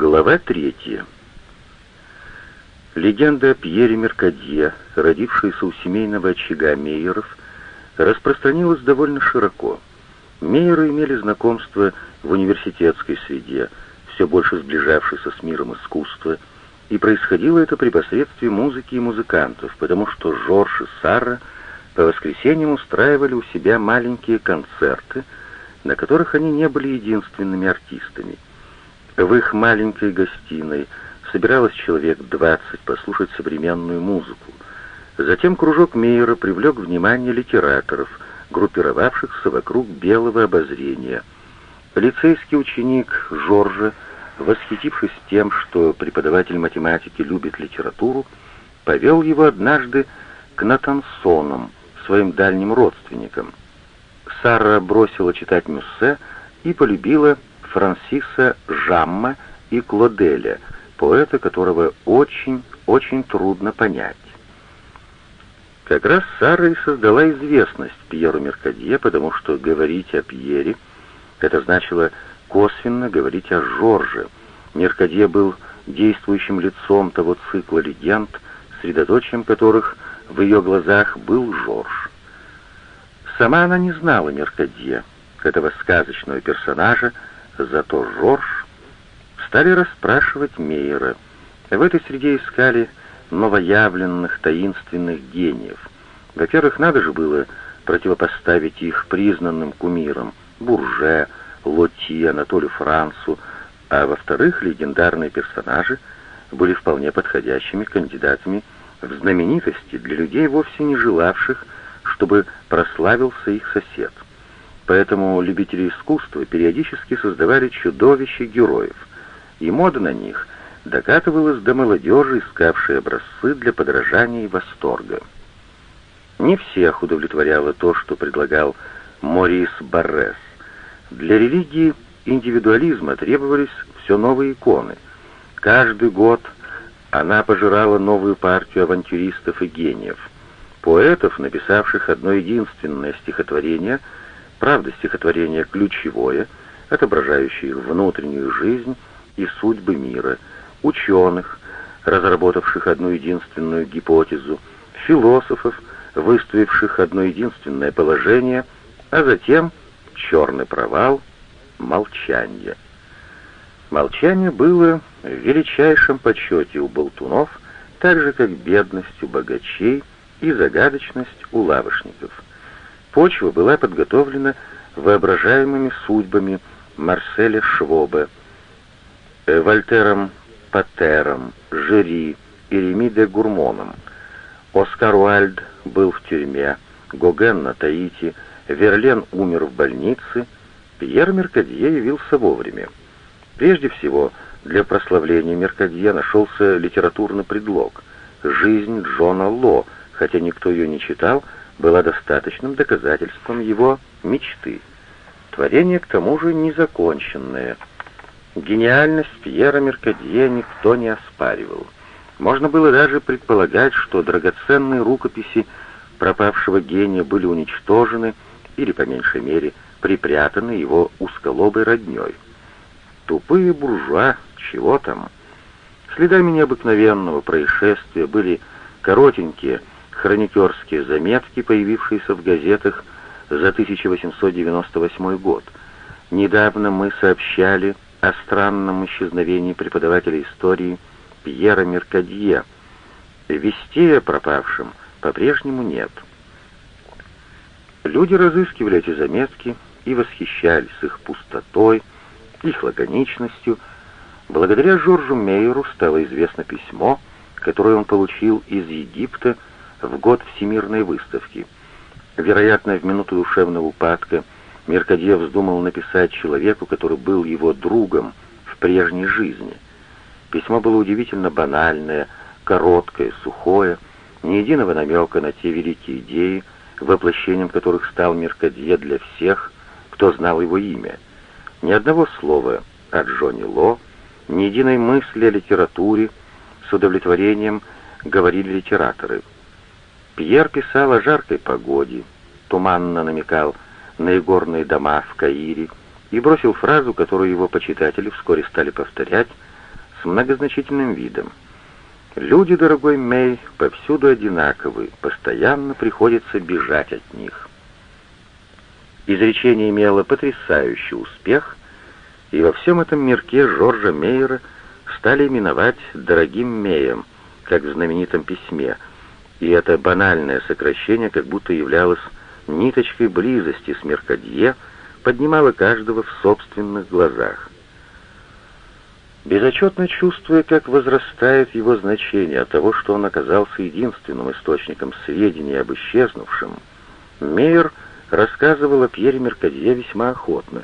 Глава третья. Легенда о Пьере Меркадье, родившаяся у семейного очага Мейеров, распространилась довольно широко. Мейеры имели знакомство в университетской среде, все больше сближавшейся с миром искусства, и происходило это при посредстве музыки и музыкантов, потому что Жорж и Сара по воскресеньям устраивали у себя маленькие концерты, на которых они не были единственными артистами. В их маленькой гостиной собиралось человек двадцать послушать современную музыку. Затем кружок Мейера привлек внимание литераторов, группировавшихся вокруг белого обозрения. Лицейский ученик Жоржа восхитившись тем, что преподаватель математики любит литературу, повел его однажды к Натансонам, своим дальним родственникам. Сара бросила читать Мюссе и полюбила Франсиса Жамма и Клоделя, поэта, которого очень-очень трудно понять. Как раз Сара и создала известность Пьеру Меркадье, потому что говорить о Пьере это значило косвенно говорить о Жорже. Меркадье был действующим лицом того цикла легенд, средоточием которых в ее глазах был Жорж. Сама она не знала Меркадье, этого сказочного персонажа, зато Жорж стали расспрашивать Мейера. В этой среде искали новоявленных таинственных гениев. Во-первых, надо же было противопоставить их признанным кумирам Бурже, Лоти, Анатолию Францу, а во-вторых, легендарные персонажи были вполне подходящими кандидатами в знаменитости для людей, вовсе не желавших, чтобы прославился их сосед. Поэтому любители искусства периодически создавали чудовища героев, и мода на них докатывалась до молодежи, искавшей образцы для подражания и восторга. Не всех удовлетворяло то, что предлагал Морис Баррес. Для религии индивидуализма требовались все новые иконы. Каждый год она пожирала новую партию авантюристов и гениев. Поэтов, написавших одно единственное стихотворение, правда, стихотворение ключевое, отображающее их внутреннюю жизнь и судьбы мира, ученых, разработавших одну единственную гипотезу, философов, выставивших одно единственное положение, а затем черный провал, молчание. Молчание было в величайшем почете у болтунов, так же, как бедность у богачей и загадочность у лавочников. Почва была подготовлена воображаемыми судьбами Марселя Швоба, э, Вольтером Патером, Жери и Реми де Гурмоном. Оскар Уальд был в тюрьме, Гоген на Таити — Верлен умер в больнице, Пьер Меркадье явился вовремя. Прежде всего, для прославления Меркадье нашелся литературный предлог. Жизнь Джона Ло, хотя никто ее не читал, была достаточным доказательством его мечты. Творение, к тому же, незаконченное. Гениальность Пьера Меркадье никто не оспаривал. Можно было даже предполагать, что драгоценные рукописи пропавшего гения были уничтожены, или, по меньшей мере, припрятаны его узколобой роднёй. Тупые буржуа, чего там? Следами необыкновенного происшествия были коротенькие хроникерские заметки, появившиеся в газетах за 1898 год. Недавно мы сообщали о странном исчезновении преподавателя истории Пьера Меркадье. Вестей о пропавшем по-прежнему нет. Люди разыскивали эти заметки и восхищались их пустотой, их лаконичностью. Благодаря Жоржу Мейеру стало известно письмо, которое он получил из Египта в год Всемирной выставки. Вероятно, в минуту душевного упадка Меркадье вздумал написать человеку, который был его другом в прежней жизни. Письмо было удивительно банальное, короткое, сухое, ни единого намека на те великие идеи, воплощением которых стал Меркадье для всех, кто знал его имя. Ни одного слова о Джонни Ло, ни единой мысли о литературе, с удовлетворением говорили литераторы. Пьер писал о жаркой погоде, туманно намекал на игорные дома в Каире и бросил фразу, которую его почитатели вскоре стали повторять, с многозначительным видом. «Люди, дорогой Мэй, повсюду одинаковы, постоянно приходится бежать от них». Изречение имело потрясающий успех, и во всем этом мирке Жоржа Мейера стали именовать «дорогим Меем», как в знаменитом письме, и это банальное сокращение как будто являлось ниточкой близости с Меркадье, поднимало каждого в собственных глазах. Безотчетно чувствуя, как возрастает его значение от того, что он оказался единственным источником сведений об исчезнувшем, Мейер рассказывал о Пьере Меркадье весьма охотно.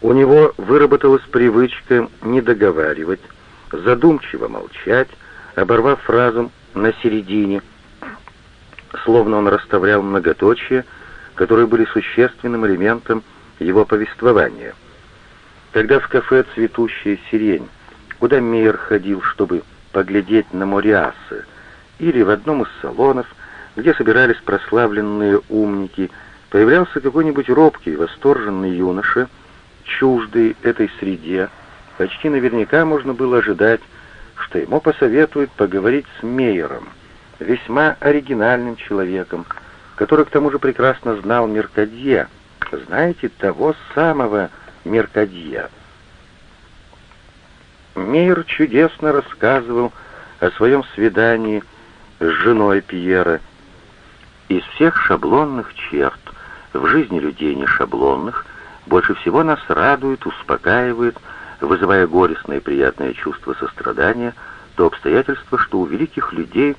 У него выработалась привычка не договаривать, задумчиво молчать, оборвав фразу на середине, словно он расставлял многоточия, которые были существенным элементом его повествования. Когда в кафе «Цветущая сирень», куда Мейер ходил, чтобы поглядеть на Мориасы, или в одном из салонов, где собирались прославленные умники, появлялся какой-нибудь робкий, восторженный юноша, чуждый этой среде, почти наверняка можно было ожидать, что ему посоветуют поговорить с Мейером, весьма оригинальным человеком, который к тому же прекрасно знал Меркадье, знаете, того самого Меркадье. Мейер чудесно рассказывал о своем свидании с женой Пьера. Из всех шаблонных черт в жизни людей не шаблонных больше всего нас радует, успокаивает, вызывая горестное и приятное чувство сострадания, то обстоятельство, что у великих людей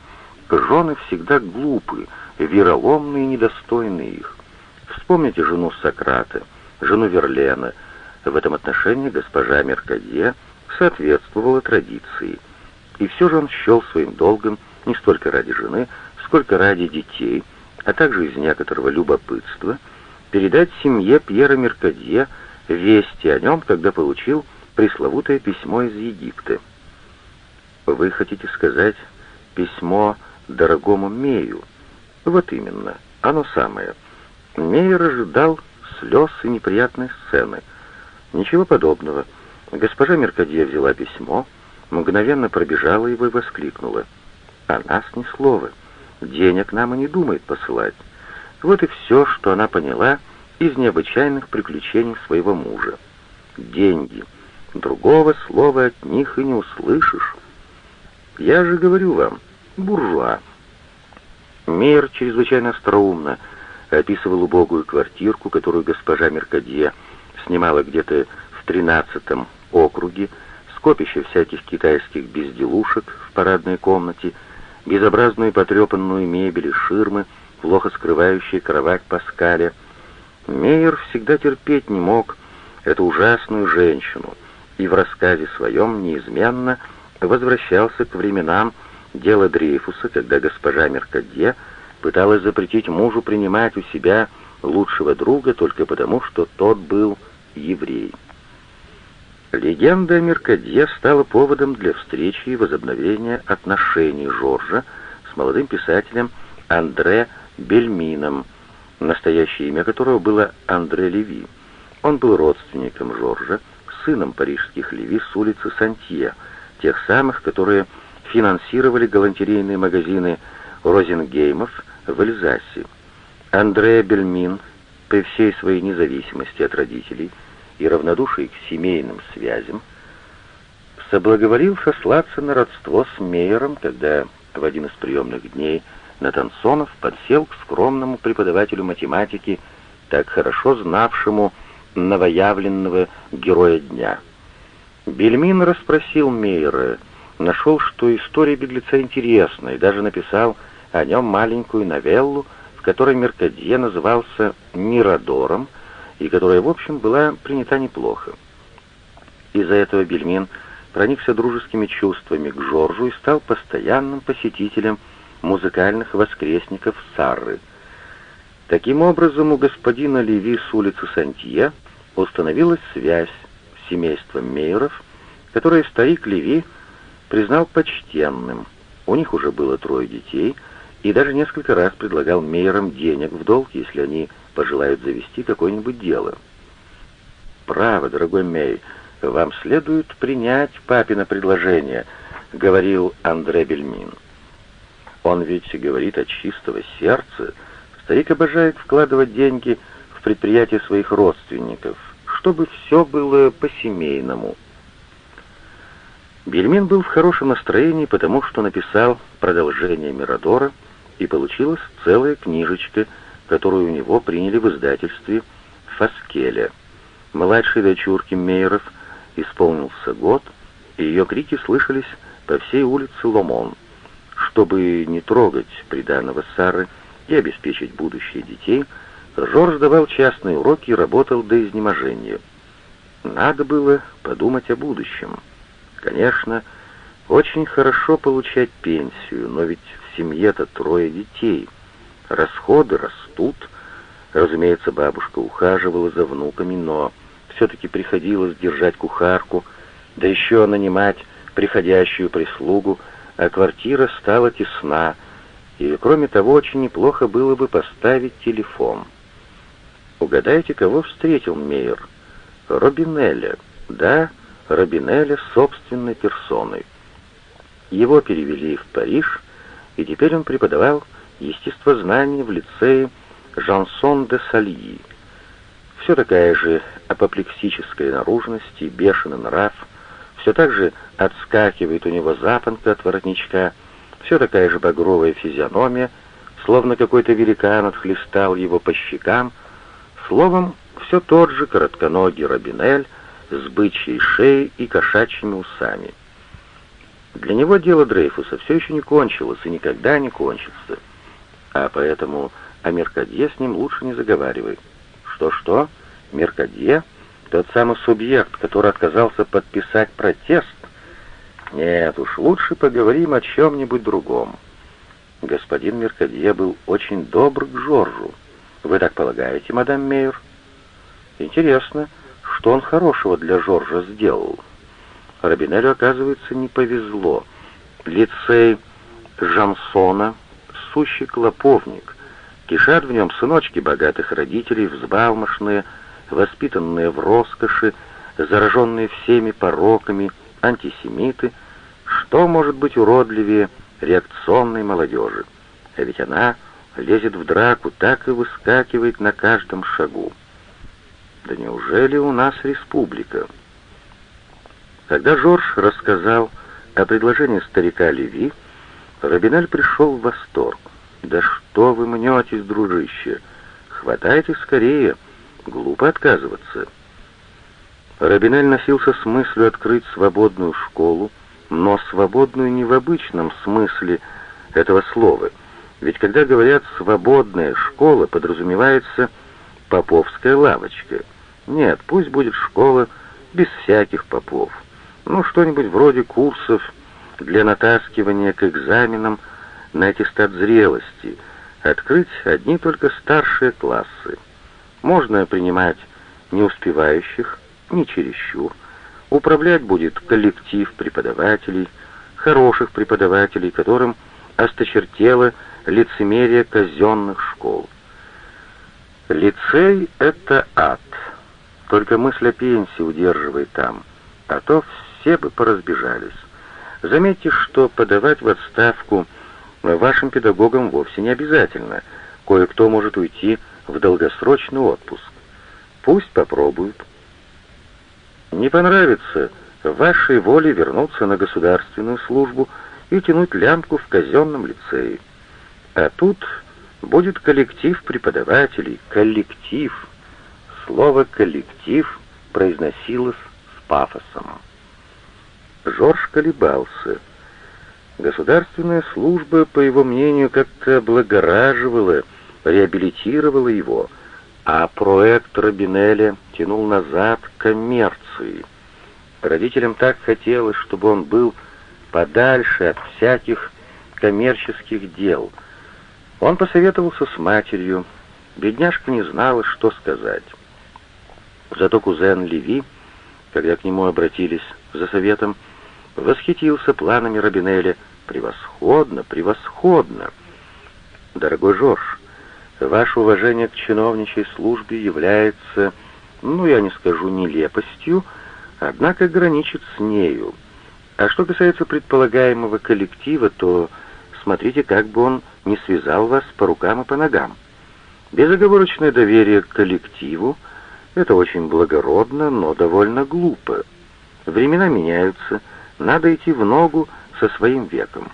жены всегда глупы, вероломны и недостойны их. Вспомните жену Сократа, жену Верлена. В этом отношении госпожа Меркадье соответствовала традиции. И все же он счел своим долгом не столько ради жены, сколько ради детей, а также из некоторого любопытства, передать семье Пьера Меркадье вести о нем, когда получил пресловутое письмо из Египта. Вы хотите сказать письмо дорогому Мею? Вот именно, оно самое. Мейер ожидал слез и неприятной сцены. Ничего подобного. Госпожа Меркадье взяла письмо, мгновенно пробежала его и воскликнула. «О нас ни слова. Денег нам и не думает посылать». Вот и все, что она поняла из необычайных приключений своего мужа. Деньги. Другого слова от них и не услышишь. Я же говорю вам, буржуа. Мир чрезвычайно остроумно описывал убогую квартирку, которую госпожа Меркадье снимала где-то в тринадцатом округе, скопище всяких китайских безделушек в парадной комнате, безобразную потрепанную мебель и ширмы, плохо скрывающие кровать Паскаля. Мейер всегда терпеть не мог эту ужасную женщину, и в рассказе своем неизменно возвращался к временам дела Дрейфуса, когда госпожа Меркадье пыталась запретить мужу принимать у себя лучшего друга только потому, что тот был еврей. Легенда о Меркадье стала поводом для встречи и возобновления отношений Жоржа с молодым писателем Андре Бельмином, настоящее имя которого было Андре Леви. Он был родственником Жоржа, сыном парижских Леви с улицы Сантье, тех самых, которые финансировали галантерейные магазины Розенгеймов в Эльзасе. Андре Бельмин, при всей своей независимости от родителей и равнодушии к семейным связям, соблаговолил сослаться на родство с Мейером, когда в один из приемных дней Натансонов подсел к скромному преподавателю математики, так хорошо знавшему новоявленного героя дня. Бельмин расспросил Мейера, нашел, что история беглеца интересна, и даже написал о нем маленькую новеллу, в которой Меркадье назывался «Мирадором», и которая, в общем, была принята неплохо. Из-за этого Бельмин проникся дружескими чувствами к Жоржу и стал постоянным посетителем музыкальных воскресников Сарры. Таким образом, у господина Леви с улицы Сантье установилась связь с семейством Мейеров, которое старик Леви признал почтенным. У них уже было трое детей, и даже несколько раз предлагал Мейерам денег в долг, если они пожелают завести какое-нибудь дело. «Право, дорогой Мей, вам следует принять папино предложение», — говорил Андре Бельмин. «Он ведь говорит от чистого сердца. Старик обожает вкладывать деньги в предприятия своих родственников, чтобы все было по-семейному». Бельмин был в хорошем настроении, потому что написал продолжение «Мирадора», и получилась целая книжечка, которую у него приняли в издательстве «Фаскеля». Младшей дочурке Мейеров исполнился год, и ее крики слышались по всей улице Ломон. Чтобы не трогать приданного Сары и обеспечить будущее детей, Жорж давал частные уроки и работал до изнеможения. Надо было подумать о будущем. Конечно, очень хорошо получать пенсию, но ведь в семье-то трое детей. Расходы растут. Разумеется, бабушка ухаживала за внуками, но все-таки приходилось держать кухарку, да еще нанимать приходящую прислугу, а квартира стала тесна, и, кроме того, очень неплохо было бы поставить телефон. Угадайте, кого встретил Мейер? Робинелля. Да, Робинелля собственной персоной. Его перевели в Париж, и теперь он преподавал естествознание в лицее Жансон де Сальи. Все такая же апоплексическая наружность и бешеный нрав, все так же отскакивает у него запонка от воротничка, все такая же багровая физиономия, словно какой-то великан отхлестал его по щекам, словом, все тот же коротконогий Робинель, с бычьей шеей и кошачьими усами. Для него дело Дрейфуса все еще не кончилось и никогда не кончится, а поэтому о Меркадье с ним лучше не заговаривай. Что-что? Меркадье? Тот самый субъект, который отказался подписать протест? Нет уж, лучше поговорим о чем-нибудь другом. Господин Меркадье был очень добр к Жоржу. Вы так полагаете, мадам Мейер? Интересно, что он хорошего для Жоржа сделал. Робинелю, оказывается, не повезло. Лицей Жансона — сущий клоповник. Кишат в нем сыночки богатых родителей, взбалмошные, воспитанные в роскоши, зараженные всеми пороками, антисемиты. Что может быть уродливее реакционной молодежи? А ведь она лезет в драку, так и выскакивает на каждом шагу. Да неужели у нас республика? Когда Жорж рассказал о предложении старика Леви, Робинель пришел в восторг. «Да что вы мнетесь, дружище? Хватайте скорее, глупо отказываться». Робинель носился с мыслью открыть свободную школу, но свободную не в обычном смысле этого слова. Ведь когда говорят «свободная школа», подразумевается «поповская лавочка». Нет, пусть будет школа без всяких попов. Ну, что-нибудь вроде курсов для натаскивания к экзаменам на аттестат зрелости. Открыть одни только старшие классы. Можно принимать не успевающих, не чересчур. Управлять будет коллектив преподавателей, хороших преподавателей, которым осточертело лицемерие казенных школ. Лицей — это ад. Только мысль о пенсии удерживает там, а то все бы поразбежались. Заметьте, что подавать в отставку вашим педагогам вовсе не обязательно. Кое-кто может уйти в долгосрочный отпуск. Пусть попробуют. Не понравится вашей воле вернуться на государственную службу и тянуть лямку в казенном лицее. А тут будет коллектив преподавателей, коллектив — Слово «коллектив» произносилось с пафосом. Жорж колебался. Государственная служба, по его мнению, как-то облагораживала, реабилитировала его, а проект Робинеля тянул назад к коммерции. Родителям так хотелось, чтобы он был подальше от всяких коммерческих дел. Он посоветовался с матерью. Бедняжка не знала, что сказать. Зато кузен Леви, когда к нему обратились за советом, восхитился планами Робинеля. «Превосходно, превосходно!» «Дорогой Жорж, ваше уважение к чиновничьей службе является, ну, я не скажу нелепостью, однако граничит с нею. А что касается предполагаемого коллектива, то смотрите, как бы он не связал вас по рукам и по ногам. Безоговорочное доверие к коллективу — это очень благородно, но довольно глупо. Времена меняются, надо идти в ногу со своим веком.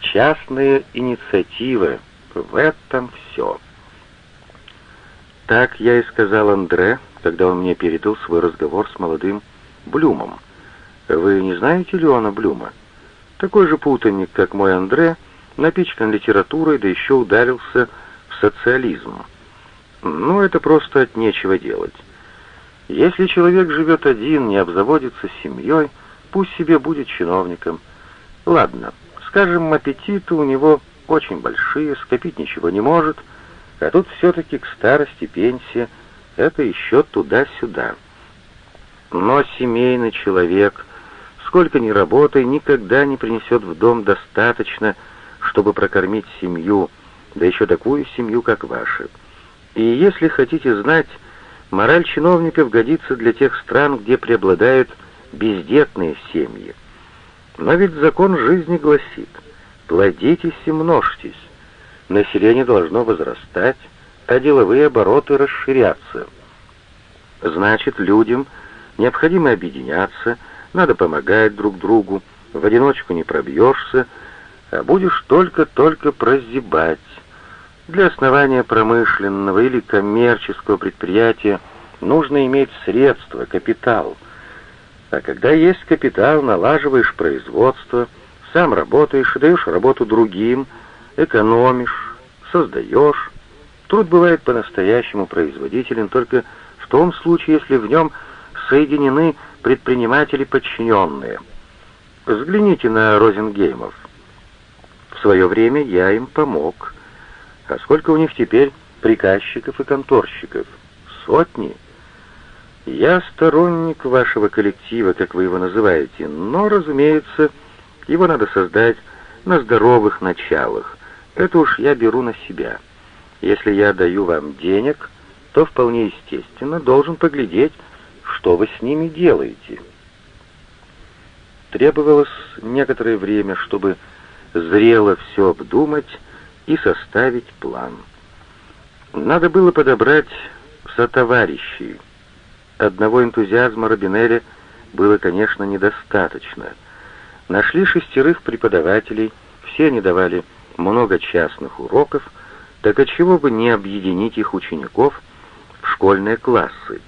Частная инициатива — в этом все. Так я и сказал Андре, когда он мне передал свой разговор с молодым Блюмом. Вы не знаете Леона Блюма? Такой же путаник, как мой Андре, напичкан литературой, да еще ударился в социализм. Ну, это просто от нечего делать. Если человек живет один, не обзаводится семьей, пусть себе будет чиновником. Ладно, скажем, аппетиты у него очень большие, скопить ничего не может, а тут все-таки к старости пенсия — это еще туда-сюда. Но семейный человек, сколько ни работай, никогда не принесет в дом достаточно, чтобы прокормить семью, да еще такую семью, как ваша. И если хотите знать, мораль чиновников годится для тех стран, где преобладают бездетные семьи. Но ведь закон жизни гласит, плодитесь и множьтесь. Население должно возрастать, а деловые обороты расширяться. Значит, людям Необходимо объединяться, надо помогать друг другу, в одиночку не пробьешься, а будешь только-только прозябать. Для основания промышленного или коммерческого предприятия нужно иметь средства, капитал. А когда есть капитал, налаживаешь производство, сам работаешь, даешь работу другим, экономишь, создаешь. Труд бывает по-настоящему производителен только в том случае, если в нем соединены предприниматели-подчиненные. Взгляните на Розенгеймов. В свое время я им помог. А сколько у них теперь приказчиков и конторщиков? Сотни. Я сторонник вашего коллектива, как вы его называете, но, разумеется, его надо создать на здоровых началах. Это уж я беру на себя. Если я даю вам денег, то вполне естественно должен поглядеть, что вы с ними делаете?» Требовалось некоторое время, чтобы зрело все обдумать и составить план. Надо было подобрать сотоварищей. Одного энтузиазма Робинелли было, конечно, недостаточно. Нашли шестерых преподавателей, все они давали много частных уроков, так отчего бы не объединить их учеников в школьные классы?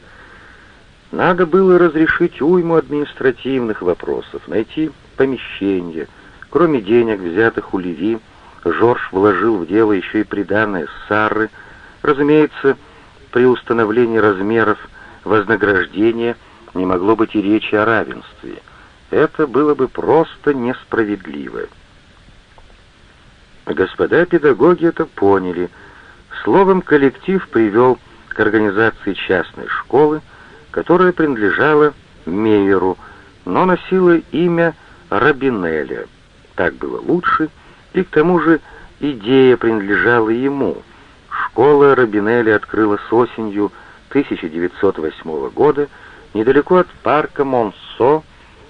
Надо было разрешить уйму административных вопросов, найти помещение. Кроме денег, взятых у Леви, Жорж вложил в дело еще и приданное Сары. Разумеется, при установлении размеров вознаграждения не могло быть и речи о равенстве. Это было бы просто несправедливо. Господа педагоги это поняли. Словом, коллектив привел к организации частной школы, которая принадлежала Мейеру, но носила имя Рабинеля. Так было лучше, и к тому же идея принадлежала ему. Школа Рабинеля открылась осенью 1908 года недалеко от парка Монсо,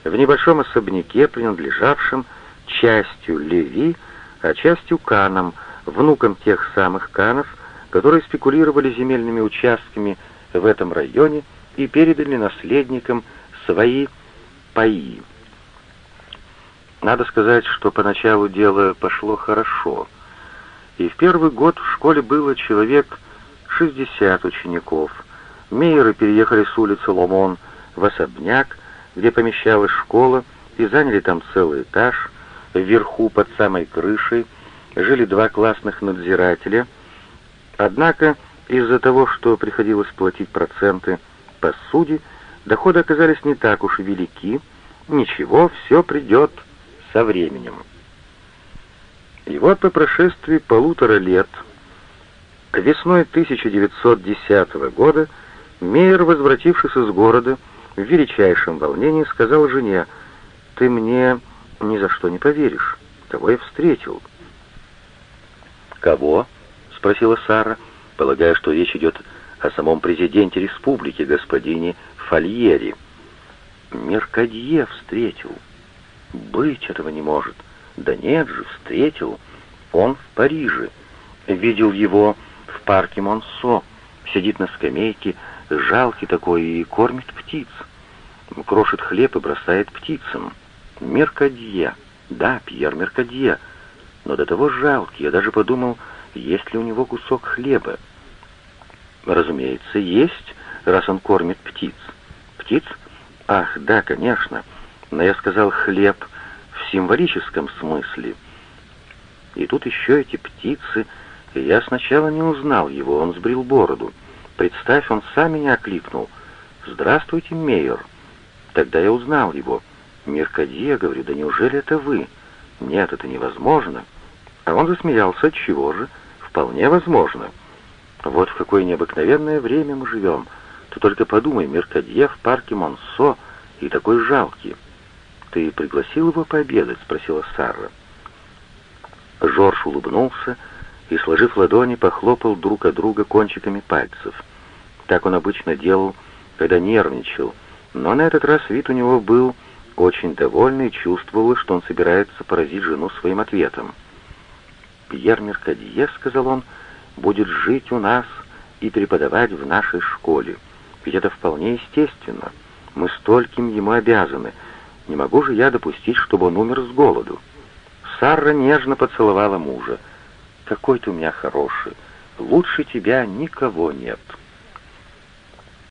в небольшом особняке, принадлежавшем частью Леви, а частью Канам, внукам тех самых Канов, которые спекулировали земельными участками в этом районе и передали наследникам свои паи. Надо сказать, что поначалу дело пошло хорошо, и в первый год в школе было человек 60 учеников. Мейеры переехали с улицы Ломон в особняк, где помещалась школа, и заняли там целый этаж. Вверху, под самой крышей, жили два классных надзирателя. Однако из-за того, что приходилось платить проценты по сути, доходы оказались не так уж и велики. Ничего, все придет со временем. И вот по прошествии полутора лет, весной 1910 года, Мейер, возвратившись из города, в величайшем волнении сказал жене, «Ты мне ни за что не поверишь, кого я встретил». «Кого?» — спросила Сара, полагая, что речь идет о самом президенте республики, господине Фольери. Меркадье встретил. Быть этого не может. Да нет же, встретил. Он в Париже. Видел его в парке Монсо. Сидит на скамейке, жалкий такой, и кормит птиц. Крошит хлеб и бросает птицам. Меркадье. Да, Пьер Меркадье. Но до того жалкий, я даже подумал, есть ли у него кусок хлеба. Разумеется, есть, раз он кормит птиц. Птиц? Ах, да, конечно. Но я сказал «хлеб» в символическом смысле. И тут еще эти птицы, я сначала не узнал его, он сбрил бороду. Представь, он сам меня окликнул. «Здравствуйте, Мейер». Тогда я узнал его. «Меркадье», говорю, «да неужели это вы?» «Нет, это невозможно». А он засмеялся, чего же? «Вполне возможно». Вот в какое необыкновенное время мы живем. Ты только подумай, Меркадье в парке Монсо и такой жалкий. «Ты пригласил его пообедать?» — спросила Сара. Жорж улыбнулся и, сложив ладони, похлопал друг от друга кончиками пальцев. Так он обычно делал, когда нервничал, но на этот раз вид у него был очень довольный и чувствовал, что он собирается поразить жену своим ответом. «Пьер Меркадье», — сказал он, — «будет жить у нас и преподавать в нашей школе. Ведь это вполне естественно. Мы стольким ему обязаны. Не могу же я допустить, чтобы он умер с голоду». Сара нежно поцеловала мужа. «Какой ты у меня хороший! Лучше тебя никого нет!»